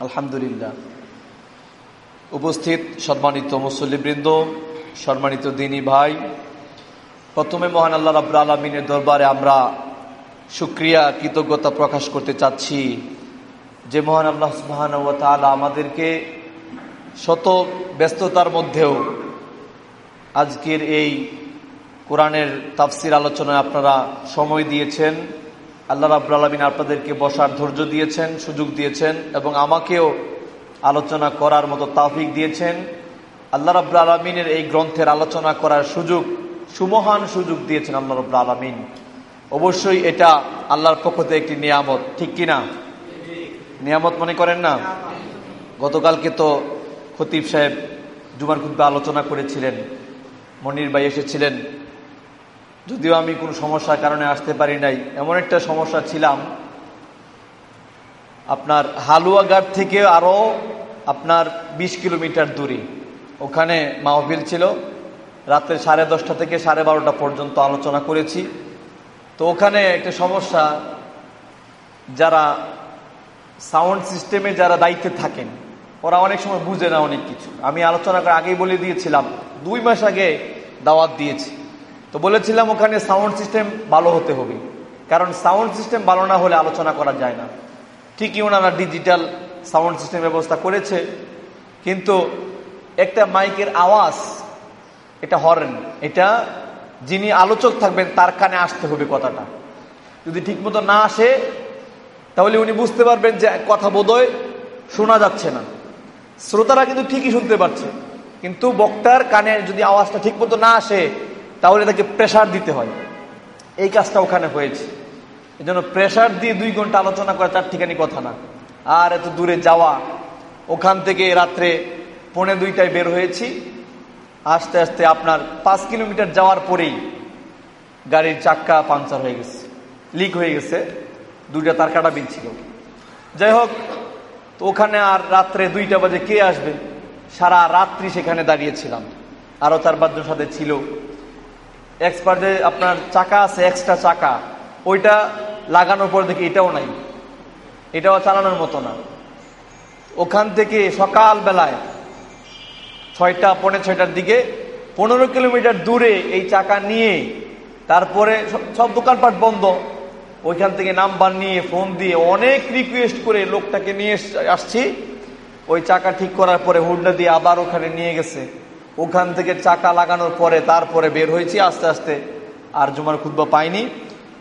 আলহামদুলিল্লাহ। উপস্থিত সম্মানিত মুসল্লিবৃন্দ, সম্মানিত দিনী ভাই, প্রথমে মহান আল্লাহ রাবুল আলমিনের দরবারে আমরা সুক্রিয়া কৃতজ্ঞতা প্রকাশ করতে চাচ্ছি যে মহান আল্লাহ সুবাহান আমাদেরকে শত ব্যস্ততার মধ্যেও আজকের এই কোরআনের তাফসির আলোচনায় আপনারা সময় দিয়েছেন। আল্লাহ রাবুল আলমিন আপনাদেরকে বসার ধৈর্য দিয়েছেন, সুযোগ দিয়েছেন এবং আমাকেও আলোচনা করার মতো তাফিক দিয়েছেন। আল্লাহ রাবুল আলমিনের এই গ্রন্থের আলোচনা করার সুযোগ, সুমহান সুযোগ দিয়েছেন আল্লাহ রাবুল আলমিন। অবশ্যই এটা আল্লাহর পক্ষ থেকে একটি নিয়ামত, ঠিক কিনা? নিয়ামত মনে করেন না? গতকালকে তো খতিব সাহেব জুমার খুদ্া আলোচনা করেছিলেন, মনির ভাই এসেছিলেন যদিও আমি কোনো সমস্যার কারণে আসতে পারি নাই, এমন একটা সমস্যা ছিলাম। আপনার হালুয়াঘাট থেকে আরও আপনার ২০ কিলোমিটার দূরে। ওখানে মাহফিল ছিল। রাত্রে সাড়ে দশটা থেকে সাড়ে বারোটা পর্যন্ত আলোচনা করেছি। তো ওখানে একটা সমস্যা, যারা সাউন্ড সিস্টেমে যারা দায়িত্বে থাকেন, ওরা অনেক সময় বুঝে না অনেক কিছু। আমি আলোচনা করে আগেই বলে দিয়েছিলাম, দুই মাস আগে দাওয়াত দিয়েছি। তো বলেছিলাম ওখানে সাউন্ড সিস্টেম ভালো হতে হবে। কারণ সাউন্ড সিস্টেম ভালো না হলে আলোচনা করা যায় না। ঠিকই ওনারা ডিজিটাল সাউন্ড সিস্টেম ব্যবস্থা করেছে, কিন্তু একটা মাইকের আওয়াজ, এটা হরেন। এটা যিনি আলোচক থাকবেন, তার কানে আসতে হবে কথাটা। যদি ঠিকমতো না আসে, তাহলে উনি বুঝতে পারবেন যে কথা বোধহয় শোনা যাচ্ছে না। শ্রোতারা কিন্তু ঠিকই শুনতে পারছে, কিন্তু বক্তার কানে যদি আওয়াজটা ঠিক মতো না আসে তাহলে তাকে প্রেশার দিতে হয়। এই কাজটা ওখানে হয়েছে। এই জন্য প্রেশার দিয়ে দুই ঘণ্টা আলোচনা করা তার ঠিকানি কথা না। আর এত দূরে যাওয়া, ওখান থেকে রাত্রে পৌনে দুইটায় বের হয়েছি। আস্তে আস্তে আপনার পাঁচ কিলোমিটার যাওয়ার পরেই গাড়ির চাক্কা পাংচার হয়ে গেছে লিক হয়ে গেছে। দুইটা তার কাটা বিল ছিল। যাই হোক তো ওখানে আর রাত্রে দুইটা বাজে কে আসবে? সারা রাত্রি সেখানে দাঁড়িয়েছিলাম আরও চার পাঁচজন সাথে ছিল। এক্সপার্ট আপনার চাকা আছে এক্সট্রা চাকা। ওইটা লাগানোর পর দেখি এটাও নাই। এটাও চালানোর মতো না। ওখান থেকে সকাল বেলায় ছয়টা, পৌনে ছয়টার দিকে পনেরো কিলোমিটার দূরে এই চাকা নিয়ে তারপরে সব দোকানপাট বন্ধ। ওইখান থেকে নাম্বার নিয়ে, ফোন দিয়ে অনেক রিকোয়েস্ট করে লোকটাকে নিয়ে আসছি। ওই চাকা ঠিক করার পরে হুন্ডা দিয়ে আবার ওখানে নিয়ে গেছে। ওখান থেকে চাকা লাগানোর পরে তারপরে বের হয়েছি আস্তে আস্তে। আর জুমার খুদ্া পাইনি।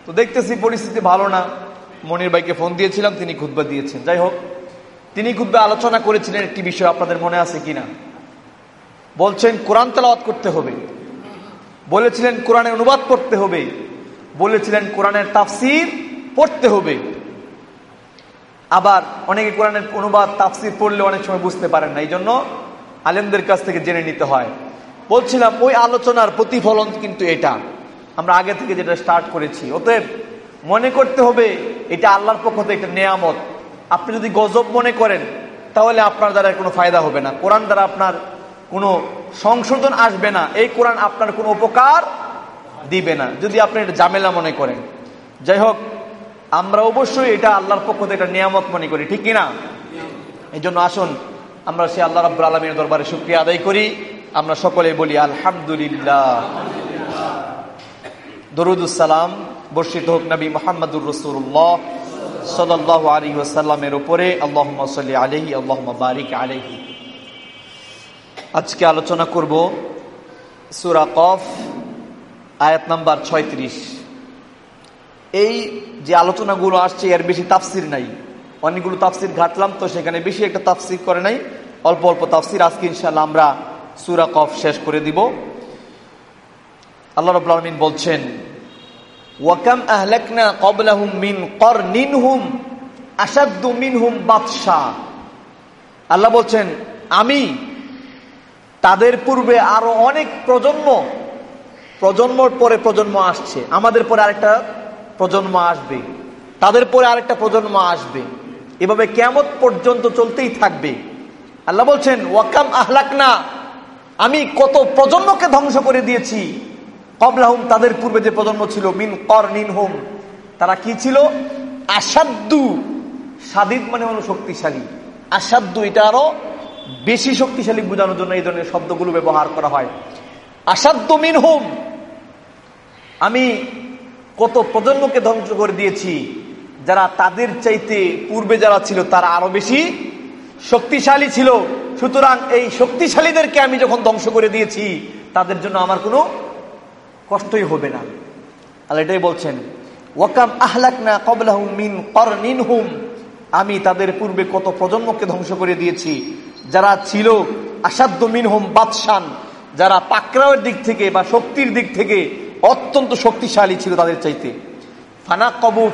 তো দেখতেছি পরিস্থিতি ভালো না। মনির ভাইকে ফোন দিয়েছিলাম, তিনি খুদ্া দিয়েছেন। যাই হোক, তিনি খুদ্া আলোচনা করেছিলেন একটি বিষয় আপনাদের মনে আছে কিনা? বলছেন, কোরআন তেলাওয়াত করতে হবে। বলেছিলেন কোরআনের অনুবাদ করতে হবে। বলেছিলেন, কোরআনের তাফসির পড়তে হবে। আবার অনেকে কোরআনের অনুবাদ, তাফসির পড়লে অনেক সময় বুঝতে পারেন না। এই জন্য আলেমদের কাছ থেকে জেনে নিতে হয়। বলছিলাম, ওই আলোচনার প্রতিফলন কিন্তু এটা। আমরা আগে থেকে যেটা স্টার্ট করেছি। অতএব মনে করতে হবে, এটা আল্লাহর পক্ষ থেকে একটা নেয়ামত। আপনি যদি গজব মনে করেন, তাহলে আপনার দ্বারা কোনো ফায়দা হবে না। কোরআন দ্বারা আপনার কোনো সংশোধন আসবে না। এই কোরআন আপনার কোনো উপকার দিবে না। যদি আপনি এটা জামেলা মনে করেন। যাই হোক, আমরা অবশ্যই এটা আল্লাহর পক্ষ থেকে একটা নিয়ামত মনে করি। ঠিক কিনা? এই জন্য আসুন আমরা সে আল্লাহ রাব্বুল আলমীর দরবারে শুক্রিয়া আদায় করি। আমরা সকলে বলি আলহামদুলিল্লাহ। দরুদুসালাম বর্ষিত হোক নবী মোহাম্মদুর রসুল্লাহ সাল্লাহ আলী ওসাল্লামের উপরে। আল্লাহ সাল্লি আলহি আল্লাহ বারিক আলহি আজকে আলোচনা করব সুরা কফ, আয়াত নাম্বার ছয়ত্রিশ। এই যে আলোচনাগুলো আসছে, এর বেশি তাফসির নাই। অনেকগুলো তাফসির ঘাটলাম, তো সেখানে বেশি একটা তাফসির করে নাই। অল্প অল্প তাফসির আজকে ইনশাল্লাহ আমরা সুরা কফ শেষ করে দিব। আল্লাহ রব আলমিন বলছেন ওয়াকাম আহলাকনা কবলাহুম মিন করনিনহুম আসাদ্দু মিনহুম বাদশাহ আল্লাহ বলছেন, আমি তাদের পূর্বে আরও অনেক প্রজন্ম, প্রজন্মর পরে প্রজন্ম আসছে। আমাদের পরে আরেকটা প্রজন্ম আসবে। তাদের পরে আরেকটা প্রজন্ম আসবে। এভাবে কেমত পর্যন্ত চলতেই থাকবে। আল্লাহ বলছেন, ওয়াকাম আহলাকনা। আমি কত প্রজন্মকে ধ্বংস করে দিয়েছি। কবলাহুম, তাদের পূর্বে যে প্রজন্ম ছিল, মিন কর নিন হোম, তারা কি ছিল? আসাদ্দু সাদিদ মানে হলো শক্তিশালী। আসাধ্য এটা আরও বেশি শক্তিশালী বোঝানোর জন্য এই ধরনের শব্দগুলো ব্যবহার করা হয়। আসাধ্য মিনহুম, আমি কত প্রজন্মকে ধ্বংস করে দিয়েছি। যারা তাদের চাইতে পূর্বে যারা ছিল, তারা আরও বেশি শক্তিশালী ছিল। সুতরাং এই শক্তিশালীদেরকে আমি যখন ধ্বংস করে দিয়েছি, তাদের জন্য আমার কোনো কষ্টই হবে না। আল্লাহ এটাই বলছেন, ওয়াকাম আহলাক না কবলাহুম মিন করনিনহুম আমি তাদের পূর্বে কত প্রজন্মকে ধ্বংস করে দিয়েছি। যারা ছিল আসাধ্য মিনহুম বাদশান, যারা পাকরাওয়ের দিক থেকে বা শক্তির দিক থেকে অত্যন্ত শক্তিশালী ছিল তাদের চাইতে।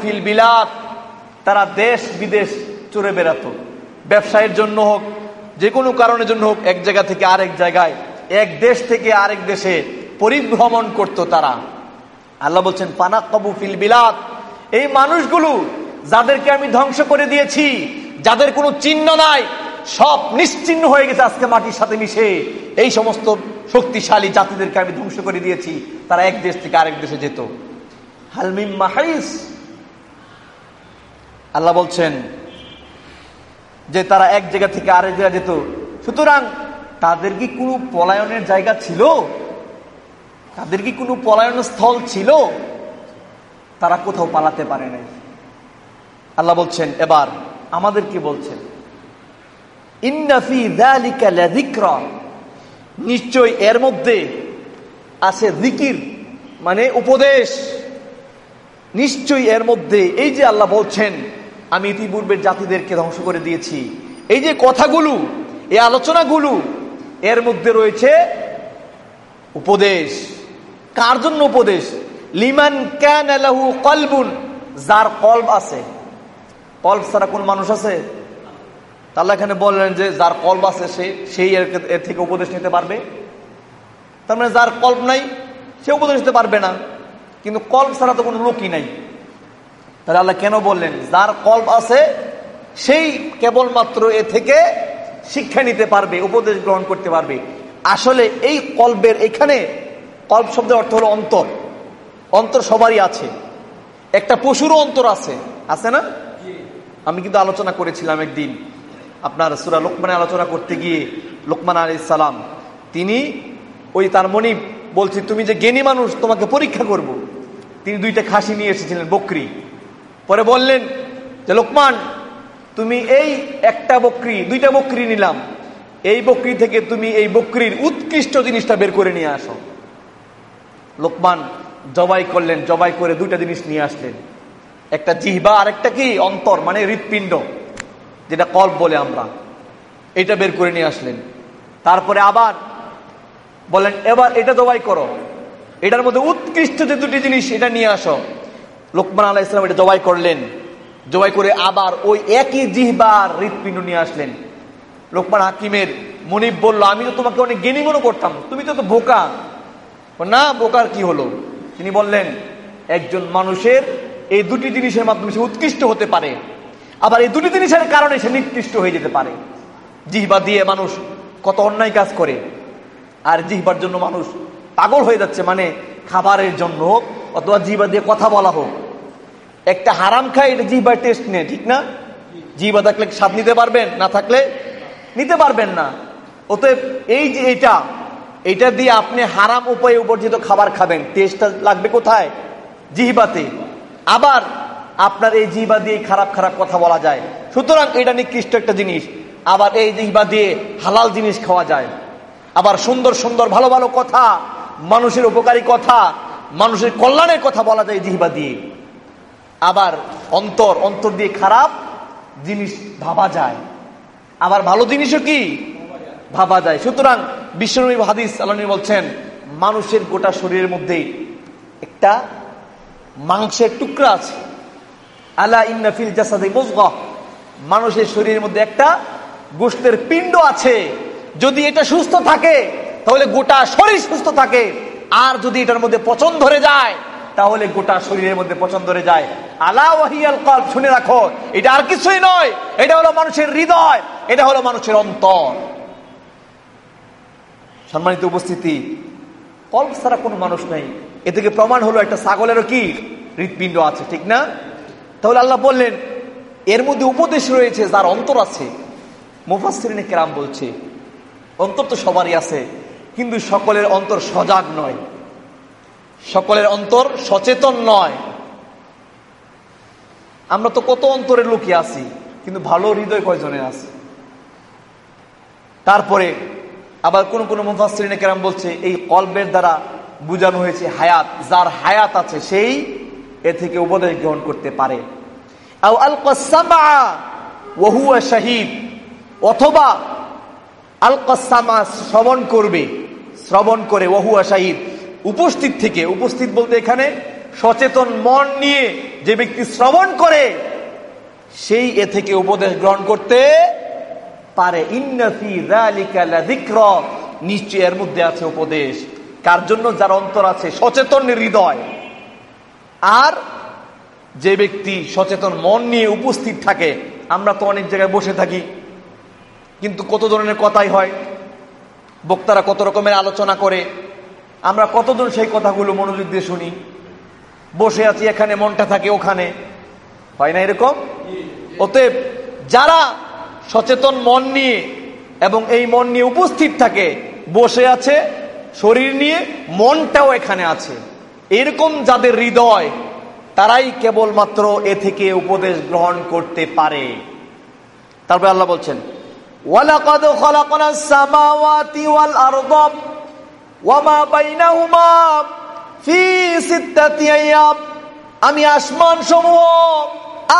ফিল বিলাত তারা দেশ বিদেশ চড়ে বেড়াতো। ব্যবসায়ের জন্য হোক যে কোনো কারণের জন্য হোক, এক জায়গা থেকে আরেক জায়গায়, এক দেশ থেকে আরেক দেশে পরিভ্রমণ করত তারা। আল্লাহ বলছেন পানা কবু ফিল বিলাত এই মানুষগুলো যাদেরকে আমি ধ্বংস করে দিয়েছি, যাদের কোনো চিহ্ন নাই, সব নিশ্চিহ্ন হয়ে গেছে আজকে মাটির সাথে মিশে। এই সমস্ত শক্তিশালী জাতিদেরকে আমি ধ্বংস করে দিয়েছি। তারা এক দেশ থেকে আরেক দেশে যেত। হালমিম আল্লাহ বলছেন যে তারা এক জায়গা থেকে আরেক জায়গা যেত। সুতরাং তাদের কি কোনো পলায়নের জায়গা ছিল? তাদের কি কোনো পলায়ন স্থল ছিল? তারা কোথাও পালাতে পারে নাই। আল্লাহ বলছেন, এবার আমাদের কি বলছেন? নিশ্চয় এর মধ্যে আছে জিকির মানে উপদেশ। নিশ্চয়ই এর মধ্যে এই যে আল্লাহ বলছেন, আমি ইতিপূর্বের জাতিদেরকে ধ্বংস করে দিয়েছি। এই যে কথাগুলো, এই আলোচনাগুলো, এর মধ্যে রয়েছে উপদেশ। কার জন্য উপদেশ? লিমান ক্যান আলাহু কলবুন, যার কলব আছে। কলব ছাড়া কোন মানুষ আছে? তাহলে এখানে বললেন যে যার কল্প আছে, সে, সেই এর থেকে উপদেশ নিতে পারবে? তার মানে যার কল্প নাই, সে উপদেশ নিতে পারবে না। কিন্তু কল্প ছাড়া তো কোনো লোকই নাই। তাহলে আল্লাহ কেন বললেন, যার কল্প আছে, সেই কেবলমাত্র এ থেকে শিক্ষা নিতে পারবে, উপদেশ গ্রহণ করতে পারবে। আসলে এই কল্পের এখানে, কল্প শব্দের অর্থ হলো অন্তর। অন্তর সবারই আছে। একটা পশুরও অন্তর আছে। আছে না? আমি কিন্তু আলোচনা করেছিলাম একদিন, আপনার সুরা লোকমানে আলোচনা করতে গিয়ে, লোকমান আলী সালাম। তিনি ওই তার মনি বলছি, তুমি যে জ্ঞানী মানুষ, তোমাকে পরীক্ষা করব। তিনি দুইটা খাসি নিয়ে এসেছিলেন, বকরি। পরে বললেন যে, লোকমান, তুমি এই একটা বকরি, দুইটা বকরি নিলাম। এই বকরি থেকে তুমি এই বকরির উৎকৃষ্ট জিনিসটা বের করে নিয়ে আসো। লোকমান জবাই করলেন, জবাই করে দুইটা জিনিস নিয়ে আসলেন। একটা জিহবা আর একটা কি? অন্তর মানে হৃৎপিণ্ড, যেটা কল্প বলে আমরা। এটা বের করে নিয়ে আসলেন। তারপরে আবার বলেন এবার এটা জবাই করো। এটার মধ্যে উৎকৃষ্ট যে দুটি জিনিস, এটা নিয়ে আসো। লোকমান আলাহ ইসলাম এটা জবাই করলেন। জবাই করে আবার ওই একই জিহবার হৃৎপিণ্ড নিয়ে আসলেন। লোকমান হাকিমের মনিব বলল, আমি তো তোমাকে অনেক জ্ঞানী মনে করতাম, তুমি তো বোকা। না, বোকার কি হলো? তিনি বললেন, একজন মানুষের এই দুটি জিনিসের মাধ্যমে সে উৎকৃষ্ট হতে পারে। আবার এই দুটি জিনিসের কারণে সে নিকৃষ্ট হয়ে যেতে পারে। জিহবা দিয়ে মানুষ কত অন্যায় কাজ করে, আর জিহবার জন্য মানুষ পাগল হয়ে যাচ্ছে মানে খাবারের জন্য হোক অথবা জিহবা দিয়ে কথা বলা হোক। একটা হারাম খায়, এটা জিহবার টেস্ট নেই ঠিক না? জিহবা থাকলে স্বাদ নিতে পারবেন? না থাকলে নিতে পারবেন না। অতএব এই যে এটা এটা দিয়ে আপনি হারাম উপায়ে উপার্জিত খাবার খাবেন। টেস্টটা লাগবে কোথায়? জিহিবাতে। আবার আপনার এই জিহবা দিয়ে খারাপ খারাপ কথা বলা যায়। সুতরাং এটা নিকৃষ্ট একটা জিনিস। আবার এই জিহবা দিয়ে হালাল জিনিস খাওয়া যায়। আবার সুন্দর সুন্দর ভালো ভালো কথা মানুষের উপকারী কথা, মানুষের কল্যাণের কথা বলা যায় জিহবা দিয়ে। আবার অন্তর অন্তর দিয়ে খারাপ জিনিস ভাবা যায়। আবার ভালো জিনিসও কি? ভাবা যায়। সুতরাং বিশ্বনবী হাদিস আলনী বলছেন, মানুষের গোটা শরীরের মধ্যে একটা মাংসের টুকরা আছে। আলা ইন্নাফিল মানুষের শরীরের মধ্যে একটা গোষ্ঠের পিণ্ড আছে। যদি এটা সুস্থ থাকে তাহলে গোটা শরীর সুস্থ থাকে। আর যদি এটার মধ্যে পচন ধরে যায়, তাহলে গোটা শরীরের মধ্যে পচন ধরে যায়। আলা ওয়াহিয়াল কল শুনে রাখো, এটা আর কিছুই নয়। এটা হলো মানুষের হৃদয়, এটা হলো মানুষের অন্তর। সম্মানিত উপস্থিতি কল্প ছাড়া কোনো মানুষ নাই। এ থেকে প্রমাণ হলো একটা ছাগলেরও কি? হৃৎপিণ্ড আছে, ঠিক না? তাহলে আল্লাহ বললেন, এর মধ্যে উপদেশ রয়েছে, যার অন্তর আছে। মুফাসরিনে কেরাম বলছে, অন্তর তো সবারই আছে। কিন্তু সকলের অন্তর সজাগ নয়। সকলের অন্তর সচেতন নয়। আমরা তো কত অন্তরের লোকে আছি, কিন্তু ভালো হৃদয় কয়জনের আছে? তারপরে আবার কোন কোন মুফাসরিনে কেরাম বলছে, এই কল্পের দ্বারা বুঝানো হয়েছে হায়াত, যার হায়াত আছে সেই এ থেকে উপদেশ গ্রহণ করতে পারে। অথবা আলকাসামা শ্রবণ করবে। শ্রবণ করে ওহুয়া শাহিদ উপস্থিত থেকে, উপস্থিত বলতে এখানে সচেতন মন নিয়ে যে ব্যক্তি শ্রবণ করে, সেই এ থেকে উপদেশ গ্রহণ করতে পারে। নিশ্চয় এর মধ্যে আছে উপদেশ। কার জন্য? যার অন্তর আছে সচেতন হৃদয়। আর যে ব্যক্তি সচেতন মন নিয়ে উপস্থিত থাকে, আমরা তো অনেক জায়গায় বসে থাকি কিন্তু কত ধরনের কথাই হয়, বক্তারা কত রকমের আলোচনা করে, আমরা কতজন সেই কথাগুলো মনোযোগ দিয়ে শুনি, বসে আছি এখানে, মনটা থাকে ওখানে, হয় না এরকম? অতএব যারা সচেতন মন নিয়ে এবং এই মন নিয়ে উপস্থিত থাকে, বসে আছে, শরীর নিয়ে, মনটাও এখানে আছে। এরকম যাদের হৃদয়, তারাই কেবলমাত্র এ থেকে উপদেশ গ্রহণ করতে পারে। তারপরে আল্লাহ বলছেন খালাকনাস সামাওয়াতি ওয়াল আরদ ওয়ামা বাইনাহুমা ফি সিত্তাতি আমি আসমান সমূহ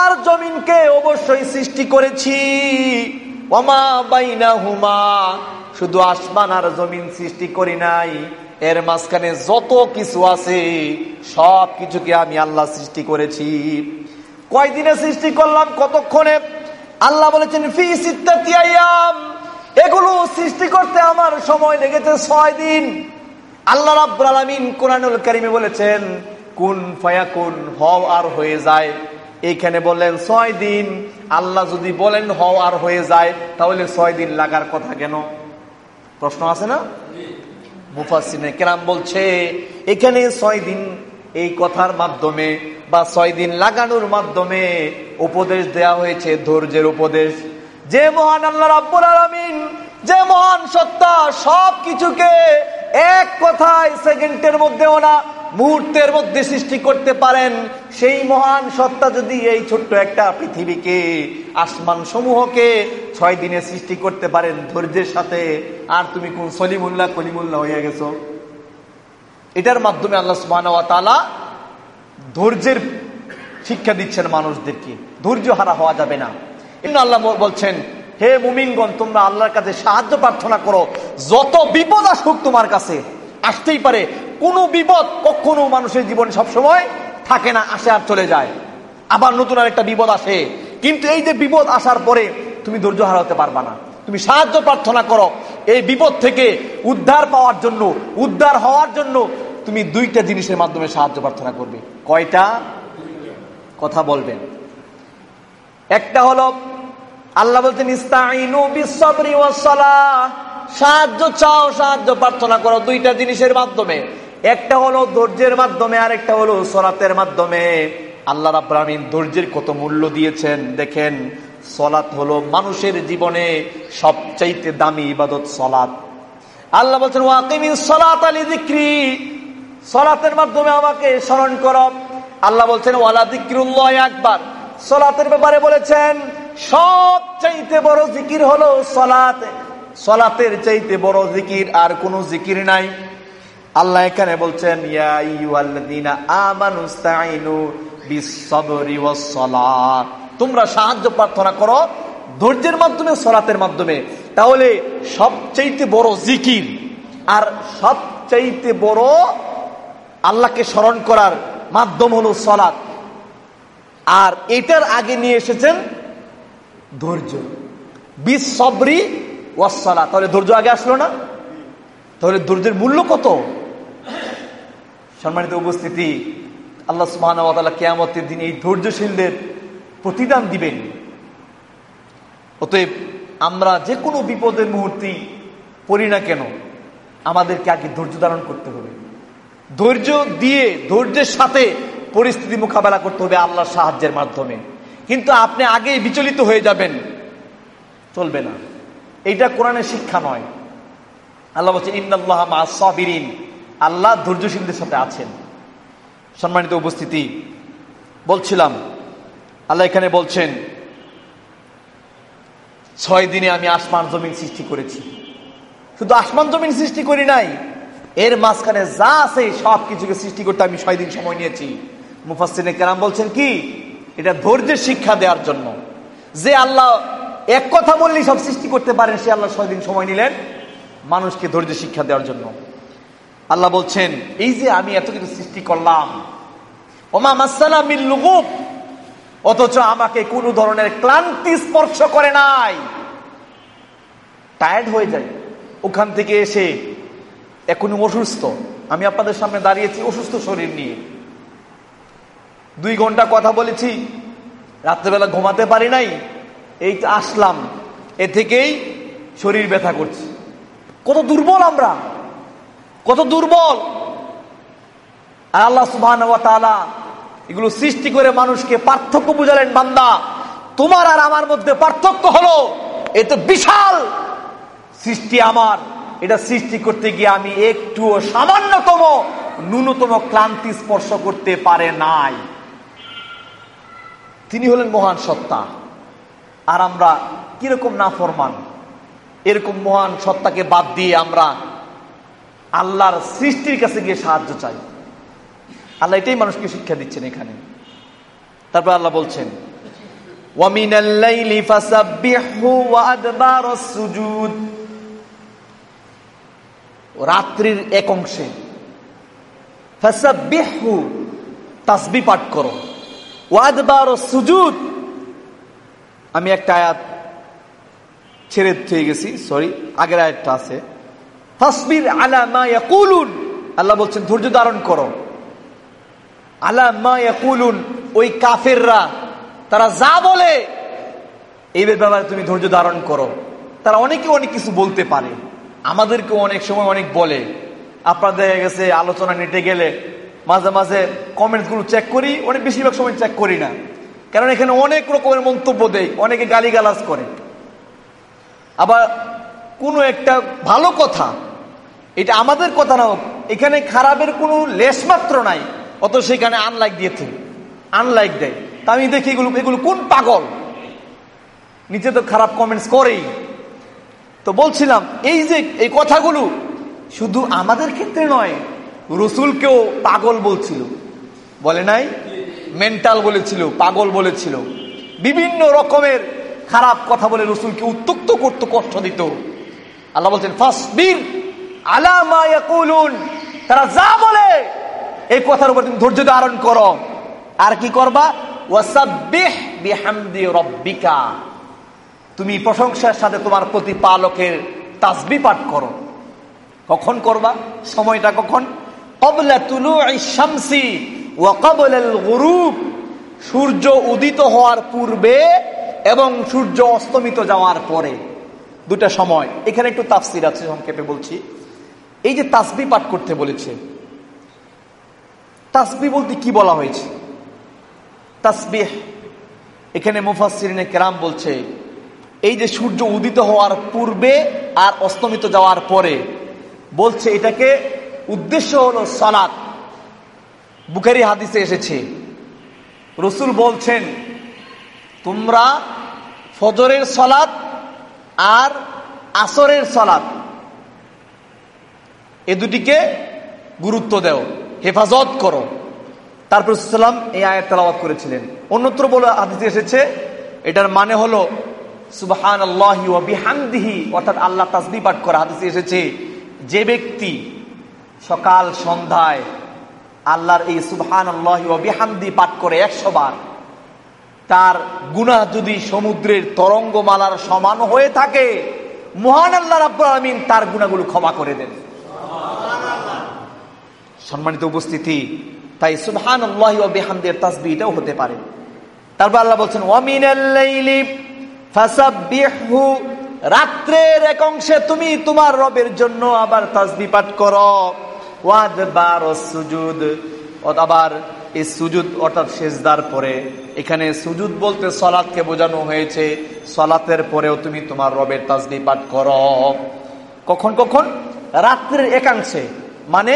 আর জমিনকে অবশ্যই সৃষ্টি করেছি। ওয়ামা বাইনাহুমা, শুধু আসমান আর জমিন সৃষ্টি করি নাই। এর মাঝখানে যত কিছু আছে সব কিছুকে আমি আল্লাহ সৃষ্টি করেছি। কয়দিনে সৃষ্টি করলাম? কতক্ষণে? আল্লাহ বলেছেন ফি সিদ্ধাম এগুলো সৃষ্টি করতে আমার সময় লেগেছে ছয় দিন। আল্লাহ রাব্বুল আলামিন কোরআনুল কারিমে বলেছেন কোন ফায়াকুন হও আর হয়ে যায়। এইখানে বললেন ছয় দিন। আল্লাহ যদি বলেন হও আর হয়ে যায় তাহলে ছয় দিন লাগার কথা কেন? প্রশ্ন আছে না? মুফাসিনে কেরাম বলছে এখানে ছয় দিন এই কথার মাধ্যমে বা ছয় দিন লাগানোর মাধ্যমে উপদেশ দেয়া হয়েছে, ধৈর্যের উপদেশ। যে মহান আল্লাহ রাব্বুল আলামিন, যে মহান সত্তা সব কিছুকে এক কথায় সেকেন্ডের মধ্যে ওনা মুহূর্তের মধ্যে সৃষ্টি করতে পারেন। সেই মহান সত্তা যদি এই ছোট্ট একটা পৃথিবীকে, আসমান সমূহকে ছয় দিনে সৃষ্টি করতে পারেন ধৈর্যের সাথে, আর তুমি কোন সলিমুল্লাহ, কলিমুল্লাহ হয়ে গেছো। এটার মাধ্যমে আল্লাহ সুবাহ ধৈর্যের শিক্ষা দিচ্ছেন মানুষদেরকে। ধৈর্য হারা হওয়া যাবে না। এমন আল্লাহ বলছেন, হে মুমিনগণ, তোমরা আল্লাহর কাছে সাহায্য প্রার্থনা করো। যত বিপদ আসুক তোমার কাছে, আসতেই পারে। কোনো বিপদ কখনো মানুষের জীবনে সবসময় থাকে না, আসে আর চলে যায়। আবার নতুন আর একটা বিপদ আসে। কিন্তু এই যে বিপদ আসার পরে তুমি ধৈর্য হারাতে পারবা না। তুমি সাহায্য প্রার্থনা করো। এই বিপদ থেকে উদ্ধার পাওয়ার জন্য, উদ্ধার হওয়ার জন্য তুমি দুইটা জিনিসের মাধ্যমে সাহায্য প্রার্থনা করবে। কয়টা? কথা বলবেন। একটা হলো, আল্লাহ বলছেন সাহায্য চাও, সাহায্য প্রার্থনা করো দুইটা জিনিসের মাধ্যমে। একটা হলো ধৈর্যের মাধ্যমে আর একটা হলো সলাতের মাধ্যমে। আল্লাহ রাব্রাহিম ধৈর্যের কত মূল্য দিয়েছেন। দেখেন সলাত হলো মানুষের জীবনে সবচাইতে দামি ইবাদত সলাত আল্লাহ বলছেন ওয়াকিমি সলাত আলী দিক্রি সলাতের মাধ্যমে আমাকে স্মরণ কর। আল্লাহ বলছেন, ওয়ালা দিক্রুল্লাহ একবার সলাতের ব্যাপারে বলেছেন সব চাইতে বড় জিকির হলো সলাত। সলাতের চাইতে বড় জিকির আর কোন জিকির নাই। আল্লাহ এখানে বলছেন তোমরা সাহায্য প্রার্থনা করো ধৈর্যের মাধ্যমে, সলাতের মাধ্যমে। তাহলে সবচাইতে বড় জিকির আর সবচাইতে বড় আল্লাহকে স্মরণ করার মাধ্যম হলো সলাৎ। আর এটার আগে নিয়ে এসেছেন ধৈর্য। বিশ সবরি ওয়াসলা তাহলে ধৈর্য আগে আসলো না? তাহলে ধৈর্যের মূল্য কত? সম্মানিত উপস্থিতি, আল্লাহ সুবাহ কেয়ামতের দিন এই ধৈর্যশীলদের প্রতিদান দিবেন। অতএব আমরা যে কোনো বিপদের মুহূর্তেই পড়ি না কেন, আমাদেরকে আগে ধৈর্য ধারণ করতে হবে। ধৈর্য দিয়ে, ধৈর্যের সাথে পরিস্থিতি মোকাবেলা করতে হবে আল্লাহর সাহায্যের মাধ্যমে। কিন্তু আপনি আগে বিচলিত হয়ে যাবেন। চলবে না। এইটা কোরআনের শিক্ষা নয়। আল্লাহ বলছেন ইন্দাল্লাহ মা সাবিরিন। আল্লাহ ধৈর্যশীলদের সাথে আছেন। সম্মানিত উপস্থিতি, বলছিলাম, আল্লাহ এখানে বলছেন, ছয় দিনে আমি আসমান জমিন সৃষ্টি করেছি। শুধু আসমান জমিন সৃষ্টি করি নাই এর মাঝখানে যা আছে সব কিছুকে সৃষ্টি করতে আমি ছয় দিন সময় নিয়েছি। মুফাসিনে কেরাম বলছেন কি? এটা ধৈর্যের শিক্ষা দেওয়ার জন্য। যে আল্লাহ এক কথা বললেই সব সৃষ্টি করতে পারেন, সে আল্লাহ ছয় দিন সময় নিলেন মানুষকে ধৈর্য শিক্ষা দেওয়ার জন্য। আল্লাহ বলছেন, এই যে আমি এত কিছু সৃষ্টি করলাম, ওমা মিল্লুগুব অথচ আমাকে কোন ধরনের ক্লান্তি স্পর্শ করে নাই। টায়ার্ড হয়ে যায় ওখান থেকে এসে এখনই অসুস্থ। আমি আপনাদের সামনে দাঁড়িয়েছি অসুস্থ শরীর নিয়ে। দুই ঘণ্টা কথা বলেছি, রাত্রেবেলা ঘুমাতে পারি নাই, এই আসলাম। এ থেকেই শরীর ব্যথা করছে। কত দুর্বল আমরা, কত দুর্বল। আল্লাহ সুবহান এগুলো সৃষ্টি করে মানুষকে পার্থক্য বুঝালেন, বান্দা, তোমার আর আমার মধ্যে পার্থক্য হলো, এ তো বিশাল সৃষ্টি আমার। এটা সৃষ্টি করতে গিয়ে আমি একটু সামান্যতম, ন্যূনতম ক্লান্তি স্পর্শ করতে পারে নাই। তিনি হলেন মহান সত্তা। আর আমরা কীরকম না ফরমান এরকম মহান সত্তাকে বাদ দিয়ে আমরা আল্লাহর সৃষ্টির কাছে গিয়ে সাহায্য চাই। আল্লাহ এটাই মানুষকে শিক্ষা দিচ্ছেন এখানে। তারপর আল্লাহ বলছেন রাত্রির এক অংশে। তাসবি পাঠ করো। ওয়াদবার সুজুদ। আমি একটা আয়াত ছেড়ে থেকে গেছি, সরি, আগের আয়াতটা আছে। ফাসবির আলা মা ইয়াকুলুন। আল্লাহ বলছেন, ধৈর্য ধারণ করো। আলা মা ইয়াকুলুন, ওই কাফেররা, তারা যা বলে, এই ব্যাপারে তুমি ধৈর্য ধারণ করো। তারা অনেকে অনেক কিছু বলতে পারে। আমাদেরকে অনেক সময় অনেক বলে। আপনার দেখা গেছে, আলোচনা নেটে গেলে মাঝে মাঝে কমেন্টসগুলো চেক করি, অনেক বেশিরভাগ সময় চেক করি না। কারণ এখানে অনেক রকমের মন্তব্য দেয়, অনেকে গালিগালাজ করে। আবার কোনো একটা ভালো কথা, এটা আমাদের কথা না এখানে খারাপের কোনো লেশমাত্র নাই অত সেখানে আনলাইক দিয়েছে আনলাইক দেয়। তা আমি দেখি এগুলো এগুলো কোন পাগল? নিচে তো খারাপ কমেন্টস করেই। তো বলছিলাম, এই যে এই কথাগুলো শুধু আমাদের ক্ষেত্রে নয়, রসুলকেও পাগল বলছিল। বলে নাই? মেন্টাল বলেছিল, পাগল বলেছিল। বিভিন্ন রকমের খারাপ কথা বলে রসুলকে উত্তক্ত করতো, কষ্ট দিত। আল্লাহ বলছেন, ফাসবির আলামায়াকুলুন তারা যা বলে, এই কথার উপর তুমি ধৈর্য ধারণ করো। আর কি করবা? ওয়াসাব্বিহ বিহামদি রব্বিকা। তুমি প্রশংসার সাথে তোমার প্রতিপালকের তাসবি পাঠ করো। কখন করবা? সময়টা কখন? তুলু শামসি সূর্য উদিত হওয়ার পূর্বে এবং সূর্য অস্তমিত যাওয়ার পরে। দুটা সময়। এখানে একটু তাফসির আছে, সংক্ষেপে বলছি। এই যে তাসবি পাঠ করতে বলেছে, তাসবি বলতে কি বলা হয়েছে? তাসবিহ। এখানে মুফাসিরিনে কেরাম বলছে এই যে সূর্য উদিত হওয়ার পূর্বে আর অস্তমিত যাওয়ার পরে, বলছে এটাকে উদ্দেশ্য হলো সালাত। বুখারি হাদিসে এসেছে। রসুল বলছেন, তোমরা ফজরের সলাৎ আর আসরের সলাৎ এ দুটিকে গুরুত্ব দেও, হেফাজত করো। তারপর সাল্লাম এই আয়ের তেলাওয়াত করেছিলেন। অন্যত্র বলে হাদিসে এসেছে, এটার মানে হলো সুবাহান আল্লাহি ও বিহামদিহি, অর্থাৎ আল্লাহ তাসবি পাঠ করা হাদিসে এসেছে, যে ব্যক্তি সকাল সন্ধ্যায় আল্লাহর এই সুবহান আল্লাহ ও বিহামদি পাঠ করে একশো বার, তার গুণা যদি সমুদ্রের তরঙ্গমালার সমান হয়ে থাকে, মহান আল্লাহ রাব্বুল আলমিন তার গুণাগুলো ক্ষমা করে দেন। সম্মানিত উপস্থিতি, তাই সুবহান আল্লাহ ও বেহামদের এটাও হতে পারে। তারপর আল্লাহ বলছেন ওয়ামিনাল্লাইলি ফাসাব্বিহু, রাত্রের এক অংশে তুমি তোমার রবের জন্য আবার তাসবি পাঠ করো। ওয়াদবার সুজুদ আবার এই সুজুদ অর্থাৎ সেজদার পরে। এখানে সুজুদ বলতে সলাৎকে বোঝানো হয়েছে, সলাতের পরেও তুমি তোমার রবের তাজবি পাঠ করো। কখন কখন? রাত্রের একাংশে মানে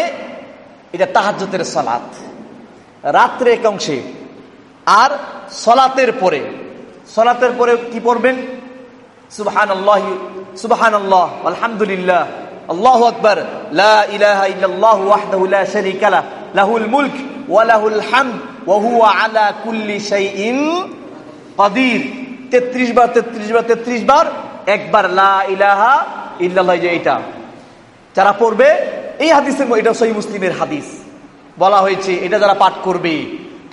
এটা তাহাজ্যতের সলাৎ। রাত্রে একাংশে, আর সলাতের পরে। সলাতের পরে কি পড়বেন? সুবহান আল্লাহ সুবহান আল্লাহ আলহামদুলিল্লাহ আল্লাহ আকবর লাহুল মুলক ওয়া লাহুল হামদ আলা কুল্লি শাইইন কাদির। 33 বার 33 বার 33 বার, একবার লা ইলাহা যারা পড়বে, এই এটা সহি মুসলিমের হাদিস। বলা হয়েছে, এটা যারা পাঠ করবে,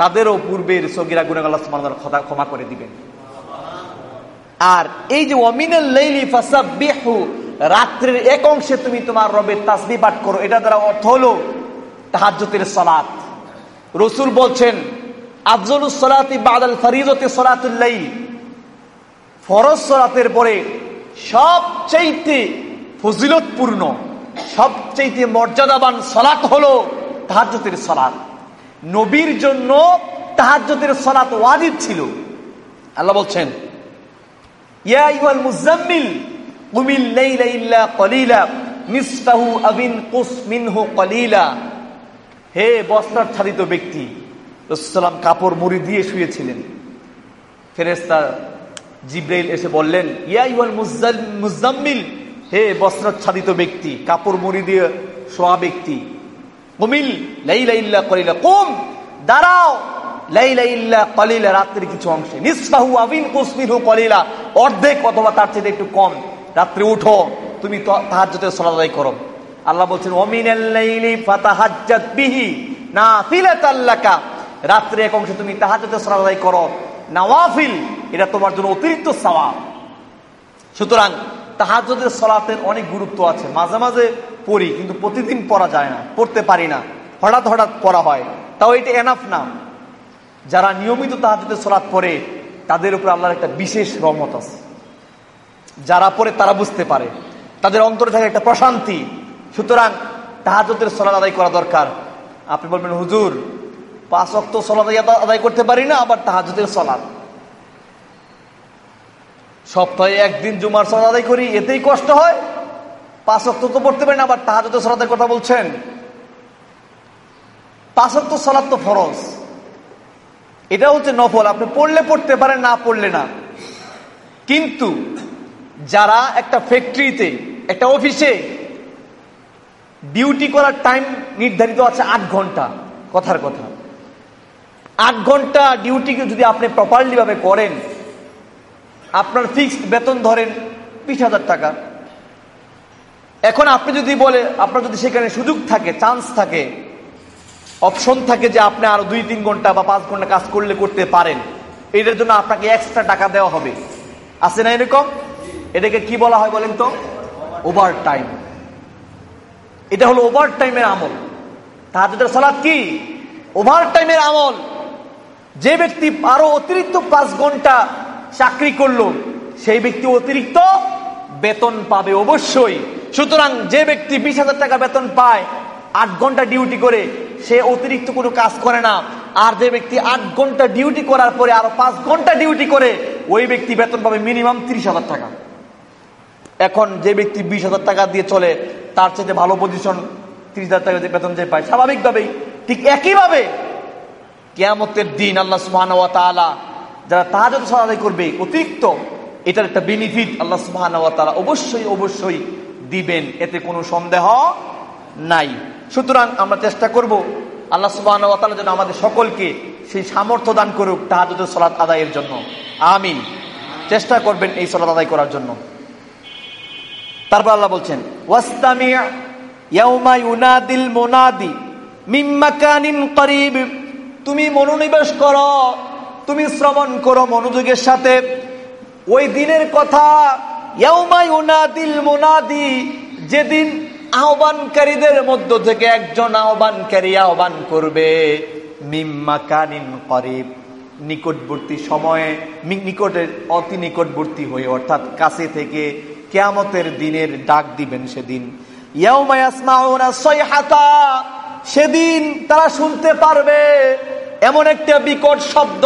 তাদেরও পূর্বের সগিরা সুবহানাহু ক্ষমা করে দিবেন। আর এই যে অমিনাল লাইলি ফাসাব্বিহু, রাত্রির এক অংশে তুমি তোমার রবের তাসবি পাঠ করো, এটা দ্বারা অর্থ হলো তাহাজ্জুতের সালাত। রসুল বলছেন, আফজলুস সালাতি বাদাল ফরিদতে সালাতুল লাইল। ফরজ সালাতের পরে সবচেয়ে ফজিলতপূর্ণ সবচেয়ে মর্যাদাবান সালাত হলো তাহাজ্জুতের সালাত। নবীর জন্য তাহাজ্জুতের সালাত ওয়াজিব ছিল। আল্লাহ বলছেন ইয়া আইয়ুহাল মুজাম্মিল কুমিল লাইলা ইল্লা কলিলা, নিসফাহু আবিন কুস মিনহু কলিলা। হে বস্ত্রাচ্ছাদিত ব্যক্তি রসুলাম কাপড় মুড়ি দিয়ে শুয়েছিলেন। ফেরেস্তা জিব্রাইল এসে বললেন, ইয়া ইউল মুজাম্মিল হে বস্ত্রাচ্ছাদিত ব্যক্তি, কাপড় মুড়ি দিয়ে শোয়া ব্যক্তি, কুমিল লাইলা ইল্লা কলিলা, কুম, দাঁড়াও। কলিলা, রাত্রির কিছু অংশে। নিসফাহু আবিন কুসমিনহু কলিলা। অর্ধেক অথবা তার চেয়ে একটু কম। রাত্রে উঠো, তুমি তাহাজ্জুদের সালাত আদায় করো। আল্লাহ বলছেন, ওমিনাল লাইলি ফাতাহাজ্জাত বিহি নাফিলাতাল লাকা। রাত্রে এক অংশে তুমি তাহাজ্জুদের সালাত আদায় করো। নওয়াফিল, এটা তোমার জন্য অতিরিক্ত সওয়াব। সুতরাং তাহাজ্জুদের সালাতের অনেক গুরুত্ব আছে। মাঝে মাঝে পড়ি, কিন্তু প্রতিদিন পড়া যায় না, পড়তে পারি না। হঠাৎ হঠাৎ পড়া হয়। তাও এটা এনাফ না। যারা নিয়মিত তাহাজুদের সলাৎ পড়ে, তাদের উপর আল্লাহর একটা বিশেষ রহমত আছে। যারা পড়ে তারা বুঝতে পারে। তাদের অন্তরে থাকে একটা প্রশান্তি। সুতরাং তাহাজতের সলাদ আদায় করা দরকার। আপনি বলবেন, হুজুর, পাঁচ অক্ত সলাদ আদায় করতে পারি না, আবার তাহাজতের সলাদ সপ্তাহে একদিন জুমার সলাদ আদায় করি, এতেই কষ্ট হয়। পাঁচ অক্ত তো পড়তে পারি না, আবার তাহাজতের সলাদের কথা বলছেন। পাঁচ অক্ত সলাদ তো ফরজ। এটা হচ্ছে নফল। আপনি পড়লে পড়তে পারেন, না পড়লে না। কিন্তু যারা একটা ফ্যাক্টরিতে একটা অফিসে ডিউটি করার টাইম নির্ধারিত আছে আট ঘণ্টা, কথার কথা। আট ঘণ্টা ডিউটিকে যদি আপনি প্রপারলি ভাবে করেন, আপনার ফিক্সড বেতন ধরেন বিশ হাজার টাকা। এখন আপনি যদি বলে, আপনার যদি সেখানে সুযোগ থাকে চান্স থাকে অপশন থাকে যে আপনি আরও দুই, তিন ঘণ্টা বা পাঁচ ঘণ্টা কাজ করলে করতে পারেন। এটার জন্য আপনাকে এক্সট্রা টাকা দেওয়া হবে। আছে না এরকম? এটাকে কি বলা হয় বলেন তো? ওভার টাইম এটা হলো ওভার টাইমের আমল। তাহাজুদের সালাদ কি? ওভার টাইমের আমল। যে ব্যক্তি আরও অতিরিক্ত পাঁচ ঘণ্টা চাকরি করল, সেই ব্যক্তি অতিরিক্ত বেতন পাবে অবশ্যই। সুতরাং যে ব্যক্তি বিশ হাজার টাকা বেতন পায় আট ঘণ্টা ডিউটি করে, সে অতিরিক্ত কোনো কাজ করে না। আর যে ব্যক্তি আট ঘণ্টা ডিউটি করার পরে আরও পাঁচ ঘণ্টা ডিউটি করে, ওই ব্যক্তি বেতন পাবে মিনিমাম তিরিশ হাজার টাকা। এখন যে ব্যক্তি বিশ হাজার টাকা দিয়ে চলে, তার চেয়ে ভালো পজিশন তিরিশ হাজার টাকা বেতন যে পায়, স্বাভাবিকভাবেই। ঠিক একইভাবে কেয়ামতের দিন আল্লাহ সুহান যারা তাহাজ আদায় করবে, অতিরিক্ত, এটার একটা বেনিফিট আল্লাহ সুহান অবশ্যই অবশ্যই দিবেন। এতে কোনো সন্দেহ নাই। সুতরাং আমরা চেষ্টা করব আল্লাহ সুবাহ যেন আমাদের সকলকে সেই সামর্থ্য দান করুক তাহাজুদের সলাৎ আদায়ের জন্য। আমিন। চেষ্টা করবেন এই সলাৎ আদায় করার জন্য। তারপর আল্লাহ বলছেন তুমি মনোনিবেশ করো, তুমি শ্রবণ করো মনোযোগের সাথে। ওই দিনের কথা মোনাদি, যেদিন আহ্বানকারীদের মধ্য থেকে একজন আহ্বানকারী আহ্বান করবে মিম্মাকানিন করিব। নিকটবর্তী সময়ে নিকটের অতি নিকটবর্তী হয়ে, অর্থাৎ কাছে থেকে কেয়ামতের দিনের ডাক দিবেন সেদিন। সেদিন তারা শুনতে পারবে এমন একটা বিকট শব্দ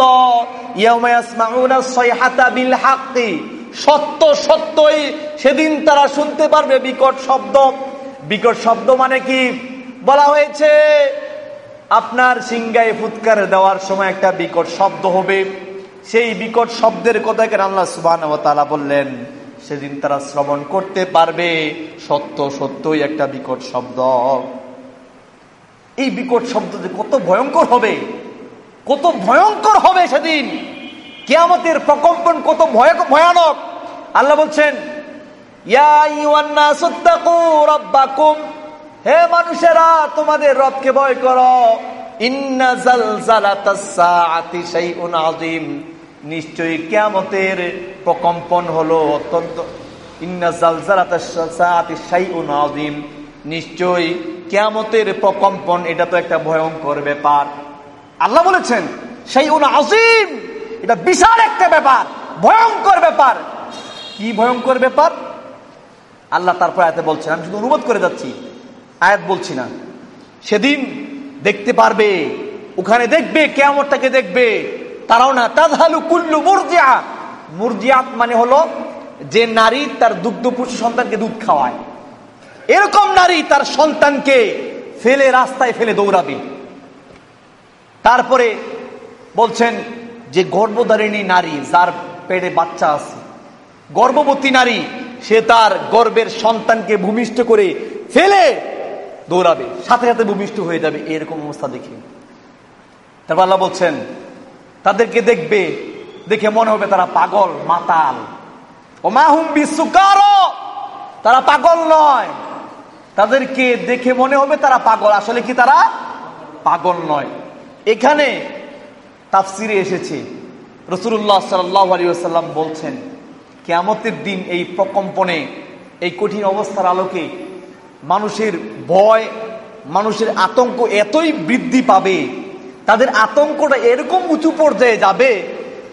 সত্য, সত্যই সেদিন তারা শুনতে পারবে বিকট শব্দ। বিকট শব্দ মানে কি? বলা হয়েছে, আপনার সিংগায় ফুৎকার দেওয়ার সময় একটা বিকট শব্দ হবে। সেই বিকট শব্দের কথাকে আল্লাহ সুবাহ বললেন, সেদিন তারা শ্রবণ করতে পারবে। সত্য সত্যই একটা বিকট শব্দ। এই বিকট শব্দ যে কত ভয়ঙ্কর হবে, কত ভয়ঙ্কর হবে সেদিন। কেয়ামতের প্রকম্পন কত ভয়ানক। আল্লাহ বলছেন হে মানুষেরা, তোমাদের রবকে ভয় করো। নিশ্চয়ই কেয়ামতের প্রকম্পন হলো অত্যন্ত। নিশ্চয়ই কেয়ামতের প্রকম্পন, এটা তো একটা ভয়ঙ্কর ব্যাপার। আল্লাহ বলেছেন সেই আজিম এটা বিশাল একটা ব্যাপার, ভয়ঙ্কর ব্যাপার। কি ভয়ঙ্কর ব্যাপার? আল্লাহ তারপর আয়াতে বলছেন, আমি শুধু অনুবাদ করে যাচ্ছি, আয়াত বলছি না। সেদিন দেখতে পারবে, ওখানে দেখবে কেমনটাকে দেখবে। তারাও না, তাজহালু কুল্লু মুরজিয়া। মুরজিয়াত মানে হলো যে নারী তার দুগ্ধ পুষ্টি সন্তানকে দুধ খাওয়ায়। এরকম নারী তার সন্তানকে ফেলে, রাস্তায় ফেলে দৌড়াবে। তারপরে বলছেন যে গর্ভধারিণী নারী, যার পেটে বাচ্চা আছে, গর্ভবতী নারী সে তার গর্বের সন্তানকে ভূমিষ্ঠ করে ফেলে দৌড়াবে। সাথে সাথে ভূমিষ্ঠ হয়ে যাবে, এরকম অবস্থা দেখে। তারপর আল্লাহ বলছেন, তাদেরকে দেখবে, দেখে মনে হবে তারা পাগল, মাতাল। ও মাহুম বিশ্বকার তারা পাগল নয়। তাদেরকে দেখে মনে হবে তারা পাগল, আসলে কি তারা পাগল নয়। এখানে তাফসিরে এসেছে রসুল্লাহ সাল্লাহ আলী আসাল্লাম বলছেন কেয়ামতের দিন এই প্রকম্পনে, এই কঠিন অবস্থার আলোকে মানুষের ভয়, মানুষের আতঙ্ক এতই বৃদ্ধি পাবে, তাদের আতঙ্কটা এরকম উঁচু পর্যায়ে যাবে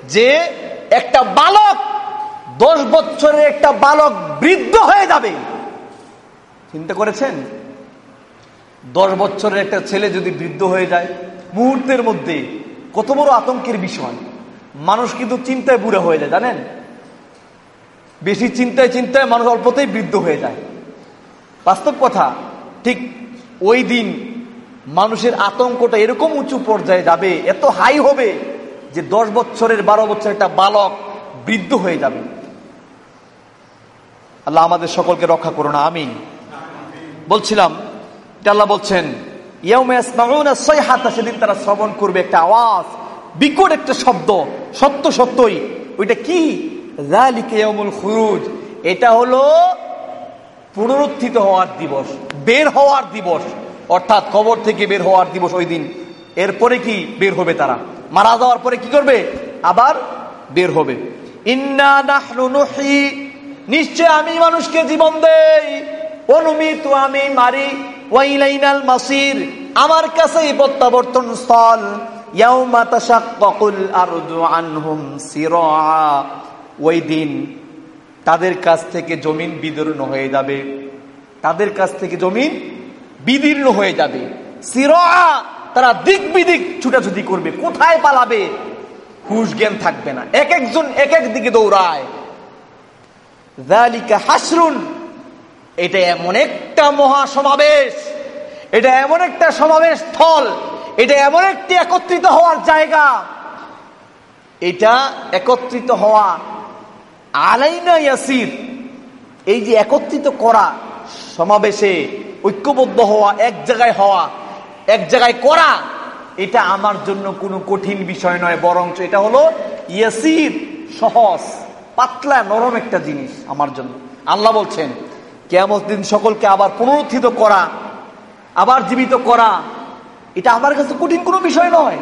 যে একটা বালক, দশ বছরের একটা বালক বৃদ্ধ হয়ে যাবে। চিন্তা করেছেন? দশ বছরের একটা ছেলে যদি বৃদ্ধ হয়ে যায়, মুহূর্তের মধ্যে কত বড় আতঙ্কের বিষয়। মানুষ কিন্তু চিন্তায় বুড়ে হয়ে যায়, জানেন? বেশি চিন্তায় চিন্তায় মানুষ অল্পতেই বৃদ্ধ হয়ে যায়। বাস্তব কথা, ঠিক ওই দিন মানুষের আতঙ্কটা এরকম উঁচু পর্যায়ে যাবে, এত হাই হবে যে দশ বছরের, বারো বছরের একটা বালক বৃদ্ধ হয়ে যাবে। আল্লাহ আমাদের সকলকে রক্ষা করো না আমি বলছিলাম আল্লাহ বলছেন সেদিন তারা শ্রবণ করবে একটা আওয়াজ, বিকট একটা শব্দ, সত্য সত্যই। ওইটা কি? এটা হলো পুনরুত্থিত হওয়ার দিবস, বের হওয়ার দিবস। অর্থাৎ কবর থেকে বের হওয়ার দিবস ওই দিন। এরপরে কি বের হবে তারা? মারা যাওয়ার পরে কি করবে? আবার বের হবে। নিশ্চয় আমি মানুষকে জীবন দেই। অনুমিত আমি মারি। ওয়াইলাইনাল মাসির। আমার কাছেই প্রত্যাবর্তন স্থল। ওই দিন তাদের কাছ থেকে জমিন বিদীর্ণ হয়ে যাবে। তাদের কাছ থেকে জমিন বিদীর্ণ হয়ে যাবে। সিরা তারা দিক বিদিক ছুটাছুটি করবে। কোথায় পালাবে? হুশ জ্ঞান থাকবে না। এক একজন এক এক দিকে দৌড়ায়। হাসরুন এটা এমন একটা মহা সমাবেশ এটা এমন একটা সমাবেশ স্থল। এটা এমন একটি একত্রিত হওয়ার জায়গা। এটা একত্রিত হওয়া আলাইনা ইয়াসির। এই যে একত্রিত করা, সমাবেশে ঐক্যবদ্ধ হওয়া, এক জায়গায় হওয়া, এক জায়গায় করা, এটা আমার জন্য কোনো কঠিন বিষয় নয় বরং এটা হলো ইয়াসির সহজ, পাতলা, নরম একটা জিনিস আমার জন্য। আল্লাহ বলছেন কেমন দিন সকলকে আবার পুনরুত্থিত করা, আবার জীবিত করা, এটা আমার কাছে কঠিন কোনো বিষয় নয়।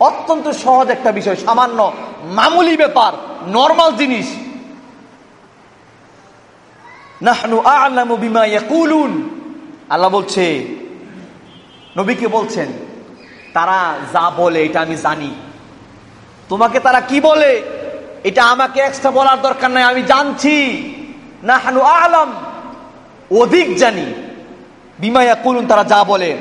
অত্যন্ত সহজ একটা বিষয়, সামান্য মামুলি ব্যাপার, নর্মাল জিনিস। আল্লাহ বলছে, নবীকে বলছেন, তারা যা বলে এটা আমি জানি। তোমাকে তারা কি বলে? এটা আমাকে এক্সট্রা বলার দরকার নাই, আমি জানছি। না হানু আলম, অধিক জানি। বিমায়া করুন তারা যা বলে।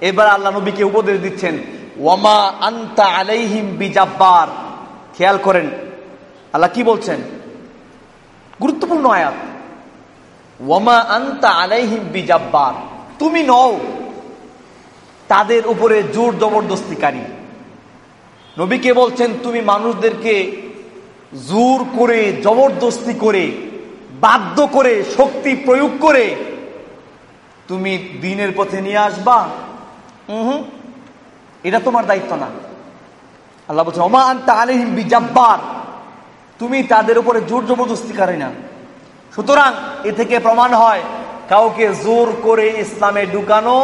এবার আল্লাহ নবীকে উপদেশ দিচ্ছেন, ওয়ামা আন্তা আলাইহিম বিজাব্বার। খেয়াল করেন, আল্লাহ কি বলছেন? গুরুত্বপূর্ণ আয়াত। ওয়ামা আন্তা আলাইহিম বিজাব্বার। তুমি নও, তাদের উপরে জোর জবরদস্তিকারী। নবীকে বলছেন, তুমি মানুষদেরকে জোর করে, জবরদস্তি করে, বাধ্য করে, শক্তি প্রয়োগ করে, তুমি দিনের পথে নিয়ে আসবা। হুম, এটা তোমার দায়িত্ব না। আল্লাহ বলছে ওমা আন্তা আলহিম বিজাব্বার। তুমি তাদের উপরে জোর জবরদস্তিকারী না। সুতরাং এ থেকে প্রমাণ হয়, কাউকে জোর করে ইসলামে ঢুকানো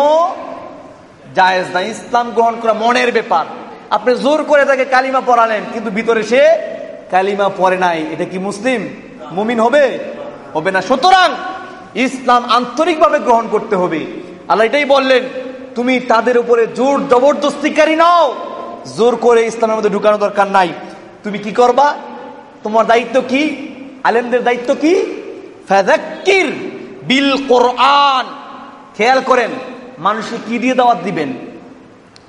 জায়েজ না। ইসলাম গ্রহণ করা মনের ব্যাপার। আপনি জোর করে তাকে কালিমা পড়ালেন, কিন্তু ভিতরে সে কালিমা পড়ে নাই। এটা কি মুসলিম? মুমিন হবে? হবে না। সুতরাং ইসলাম আন্তরিকভাবে গ্রহণ করতে হবে। আল্লাহ এটাই বললেন, তুমি তাদের উপরে জোর জবরদস্তিকারী নাও। জোর করে ইসলামের মধ্যে ঢুকানো দরকার নাই। তুমি কি করবা? তোমার দায়িত্ব কি? আলেমদের দায়িত্ব কি? ফাদাক্কির বিল কোরআন। খেয়াল করেন, মানুষকে কি দিয়ে দাওয়াত দিবেন?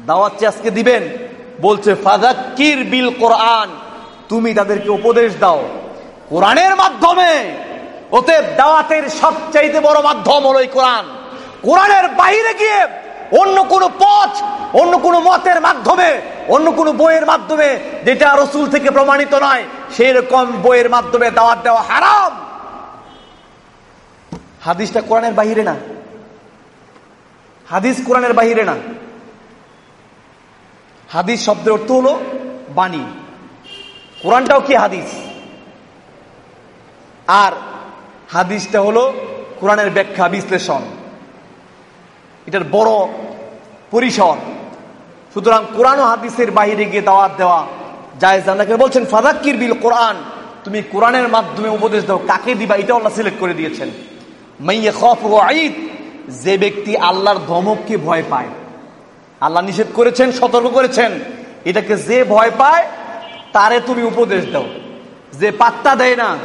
দাওয়াত আজকে দিবেন, বলছে ফাদাক্কির বিল কোরআন। তুমি তাদেরকে উপদেশ দাও। কোরআনের মাধ্যমে। ওতে দাওয়াতের সবচাইতে বড় মাধ্যম হলো এই কোরআন। কোরআনের বাইরে গিয়ে অন্য কোন পথ, অন্য কোন মতের মাধ্যমে, অন্য কোন বইয়ের মাধ্যমে, যেটা রসুল থেকে প্রমাণিত নয় সেই রকম বইয়ের মাধ্যমে দাওয়াত দেওয়া হারাম। হাদিসটা কোরআনের বাহিরে না। হাদিস কোরআনের বাহিরে না। হাদিস শব্দের অর্থ হলো বাণী। কোরআনটাও কি হাদিস? আর হাদিসটা হলো কোরআনের ব্যাখ্যা, বিশ্লেষণ। এটার বড় পরিসর। সুতরাং কোরআন ও হাদিসের বাহিরে গিয়ে দাওয়াত দেওয়া জায়েজ আল্লাহকে বলছেন ফাদাক্কির বিল কোরআন। তুমি কোরআনের মাধ্যমে উপদেশ দাও। কাকে দিবা? এটা আল্লাহ সিলেক্ট করে দিয়েছেন। যে ব্যক্তি আল্লাহর ধমককে ভয় পায়। আল্লাহ নিষেধ করেছেন, সতর্ক করেছেন। এটাকে যে ভয় পায়, তারে তুমি উপদেশ দাও। যে পাত্তা দেয় না,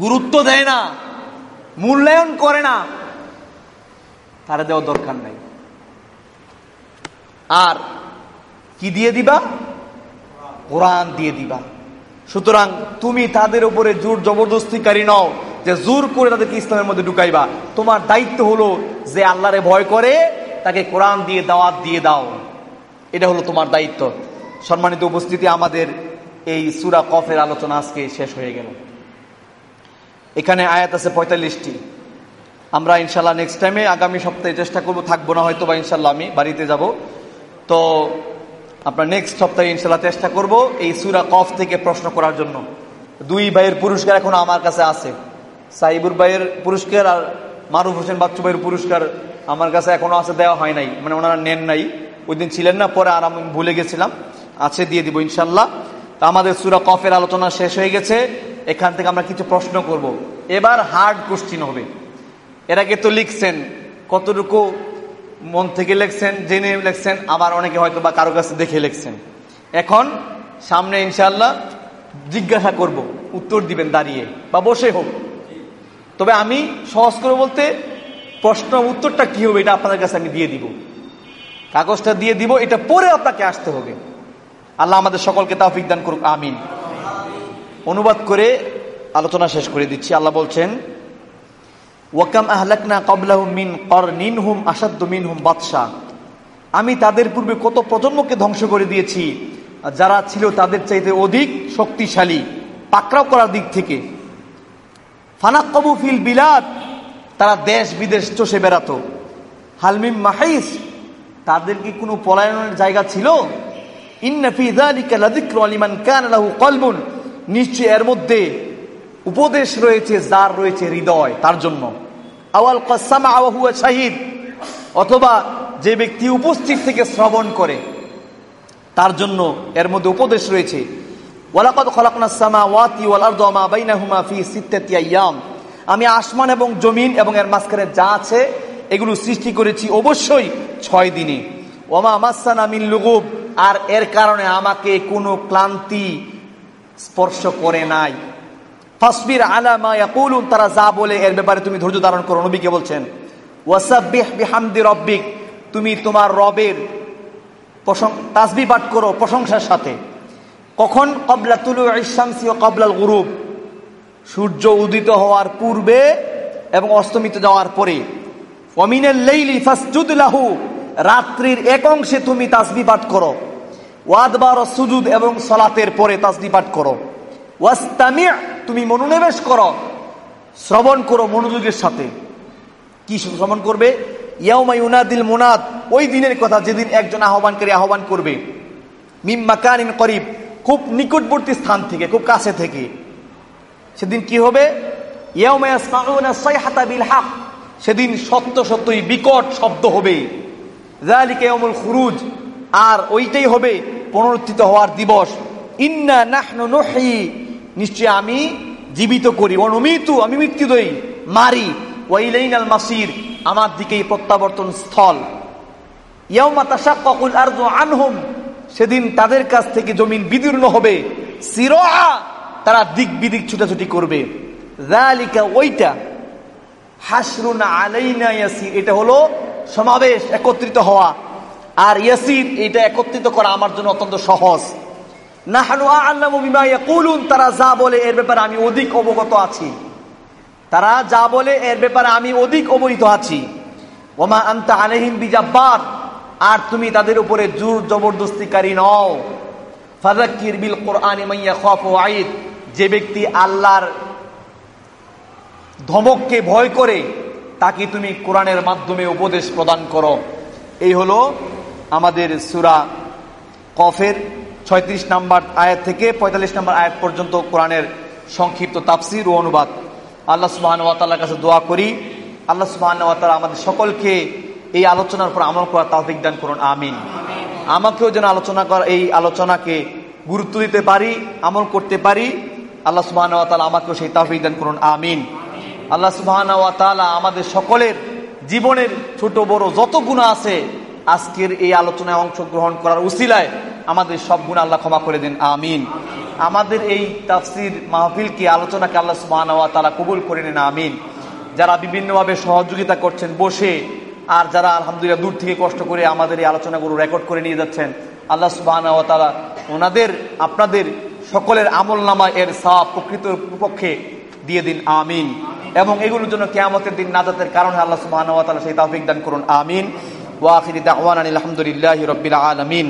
গুরুত্ব দেয় না, মূল্যায়ন করে না, তারা দেওয়ার দরকার নাই। আর কি দিয়ে দিবা? কোরআন দিয়ে দিবা। সুতরাং তুমি তাদের উপরে জোর জবরদস্তিকারী নও। যে জোর করে তাদেরকে ইসলামের মধ্যে ঢুকাইবা। তোমার দায়িত্ব হলো যে আল্লাহরে ভয় করে, তাকে কোরআন দিয়ে, দাওয়াত দিয়ে দাও। এটা হলো তোমার দায়িত্ব। সম্মানিত উপস্থিতি, আমাদের এই সুরা কফের আলোচনা আজকে শেষ হয়ে গেল। এখানে আয়াত আছে পঁয়তাল্লিশটি। আমরা ইনশাল্লাহ নেক্সট টাইমে আগামী সপ্তাহে চেষ্টা করব, থাকব না হয়তো বা ইনশাল্লাহ আমি, বাড়িতে যাব। তো আপনার নেক্সট সপ্তাহে ইনশাল্লাহ চেষ্টা করব এই সুরা কফ থেকে প্রশ্ন করার জন্য। দুই ভাইয়ের পুরস্কার এখন আমার কাছে আছে। সাইবুর ভাইয়ের পুরস্কার আর মারুফ হোসেন বাচ্চু ভাইয়ের পুরস্কার আমার কাছে এখনও আছে, দেওয়া হয় নাই। মানে ওনারা নেন নাই। ওই দিন ছিলেন না, পরে আর আমি ভুলে গেছিলাম। আছে, দিয়ে দিব ইনশাল্লাহ তা আমাদের সুরা কফের আলোচনা শেষ হয়ে গেছে। এখান থেকে আমরা কিছু প্রশ্ন করব। এবার হার্ড কোশ্চিন হবে। এর আগে তো লিখছেন, কতটুকু মন থেকে লিখছেন, জেনে লিখছেন, আবার অনেকে হয়তো বা কারও কাছে দেখে লিখছেন। এখন সামনে ইনশাল্লাহ জিজ্ঞাসা করব, উত্তর দিবেন দাঁড়িয়ে, বা বসে হোক। তবে আমি সহজ করে বলতে প্রশ্ন উত্তরটা কি হবে এটা আপনাদের কাছে আমি দিয়ে দিব। কাগজটা দিয়ে দিব, এটা পরে আপনাকে আসতে হবে। আল্লাহ আমাদের সকলকে তাফিক দান করুক, আমিন। অনুবাদ করে আলোচনা শেষ করে দিচ্ছি। আল্লাহ বলছেন, ওয়াকাম আহলাকনা কবলাহুম মিন করনিনহুম আসাদ্দ মিনহুম বাদশা আমি তাদের পূর্বে কত প্রজন্মকে ধ্বংস করে দিয়েছি, যারা ছিল তাদের চাইতে অধিক শক্তিশালী, পাকড়াও করার দিক থেকে। ফানাক কবু ফিল বিলাদ, তারা দেশ বিদেশ চষে বেড়াতো। হালমিম মাহিস, তাদের কি কোনো পলায়নের জায়গা ছিল? নিশ্চয় এর মধ্যে উপদেশ রয়েছে, যার রয়েছে হৃদয়, তার জন্য। আওয়াল কসামা আওয়াহুয়া শাহিদ, অথবা যে ব্যক্তি উপস্থিত থেকে শ্রবণ করে, তার জন্য এর মধ্যে উপদেশ রয়েছে। ওয়ালাকাদ খলাকনা সামা ওয়াতি ওয়াল আরদ মা বাইনাহুমা ফি সিত্তাতি আইয়াম আমি আসমান এবং জমিন এবং এর মাঝখানে যা আছে, এগুলো সৃষ্টি করেছি অবশ্যই ছয় দিনে। ওমা মাসানা মিন লুগুব, আর এর কারণে আমাকে কোনো ক্লান্তি স্পর্শ করে নাই। ফাসবির আলামা ইয়াকুলুন, তারা যা বলে এর ব্যাপারে তুমি ধৈর্য ধারণ করো, নবীকে বলছেন। ওয়াসাব্বিহ বিহামদি রব্বিক, তুমি তোমার রবের প্রশং তাসবি পাঠ করো প্রশংসার সাথে। কখন? কবলা তুলু ইসামসি ও কবলাল গুরুব। সূর্য উদিত হওয়ার পূর্বে এবং অস্তমিত যাওয়ার পরে। অমিনের লেইলি ফাসজুদ লাহু। রাত্রির এক অংশে তুমি তাসবি পাঠ করো। ওয়াদবার সুজুদ এবং সলাতের পরে তাসবি পাঠ করো। ওয়াস্তামি তুমি মনোনিবেশ করো। শ্রবণ করো মনোযোগের সাথে। কি শ্রবণ করবে? ইয়াউমা ইউনাদিল মুনাদ। ওই দিনের কথা যেদিন একজন আহ্বানকারী আহ্বান করবে। মিম্মাকানিন করিব। খুব নিকটবর্তী স্থান থেকে, খুব কাছে থেকে। সেদিন কি হবে? সেদিন সত্য সত্যই বিকট শব্দ হবে। খুরুজ। আর ওইটাই হবে পুনরুত্থিত হওয়ার দিবস। ইন্না নাহনু নুহি নিশ্চয় আমি জীবিত করি। অনুমিতু আমি মৃত্যু দই মারি ওয়াইলাইনাল মাসির। আমার দিকেই প্রত্যাবর্তন স্থল। ইয়াউমা তাশাক্কাকুল আরদু আনহুম। সেদিন তাদের কাছ থেকে জমিন বিদীর্ণ হবে। সিরআ তারা দিক বিদিক ছুটাছুটি করবে। ওইটা। এটা হলো সমাবেশ, একত্রিত হওয়া। আর ইয়াসির, এটা একত্রিত করা আমার জন্য অত্যন্ত সহজ। নাহানু ইয়াকুলুন, তারা যা বলে এর ব্যাপারে আমি অধিক অবগত আছি। তারা যা বলে এর ব্যাপারে আমি অধিক অবহিত আছি। ওমা আন্তা বিজাব্বার আর তুমি তাদের উপরে জোর জবরদস্তিকারী নও। ফাজাক্কির বিল কোরআন খফ যে ব্যক্তি আল্লাহর ধমককে ভয় করে, তাকে তুমি কোরআনের মাধ্যমে উপদেশ প্রদান করো। এই হলো আমাদের সুরা কফের ছয়ত্রিশ নাম্বার আয়াত থেকে পঁয়তাল্লিশ নাম্বার আয়াত পর্যন্ত কোরআনের সংক্ষিপ্ত তাফসির ও অনুবাদ। আল্লাহ সুবাহর কাছে দোয়া করি। আল্লাহ সুবাহ আমাদের সকলকে এই আলোচনার উপর আমল করার তাফিক দান করুন, আমিন। আমাকেও যেন আলোচনা করা, এই আলোচনাকে গুরুত্ব দিতে পারি, আমল করতে পারি, আল্লাহ সুবাহ আমাকেও সেই তাফিক দান করুন, আমিন। আল্লাহ সুবাহ আমাদের সকলের জীবনের ছোট বড় যত গুণা আছে, আজকের এই আলোচনায় অংশগ্রহণ করার উসিলায় আমাদের সব গুণ আল্লাহ ক্ষমা করে দিন, আমিন। আমাদের এই তাফসির মাহফিলকে, আলোচনাকে আল্লাহ সুবাহ কবুল করে নিন, আমিন। যারা বিভিন্নভাবে সহযোগিতা করছেন, বসে আর যারা আলহামদুলিল্লাহ দূর থেকে কষ্ট করে আমাদের এই আলোচনাগুলো রেকর্ড করে নিয়ে যাচ্ছেন আল্লাহ সুবাহ তালা ওনাদের আপনাদের সকলের আমল নামা এর সাপ প্রকৃত পক্ষে দিয়ে দিন আমিন এবং এগুলোর জন্য কেয়ামতের দিন নাজাতের কারণে আল্লাহ সুবাহ তালা সেই তাফিক দান করুন আমিন ওয়াখির দাওয়ান আলহামদুলিল্লাহ রবিল আলমিন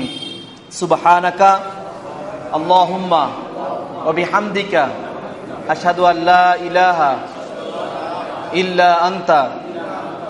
সুবহানাকা আল্লাহুম্মা وبحمدك أشهد أن لا إله إلا أنت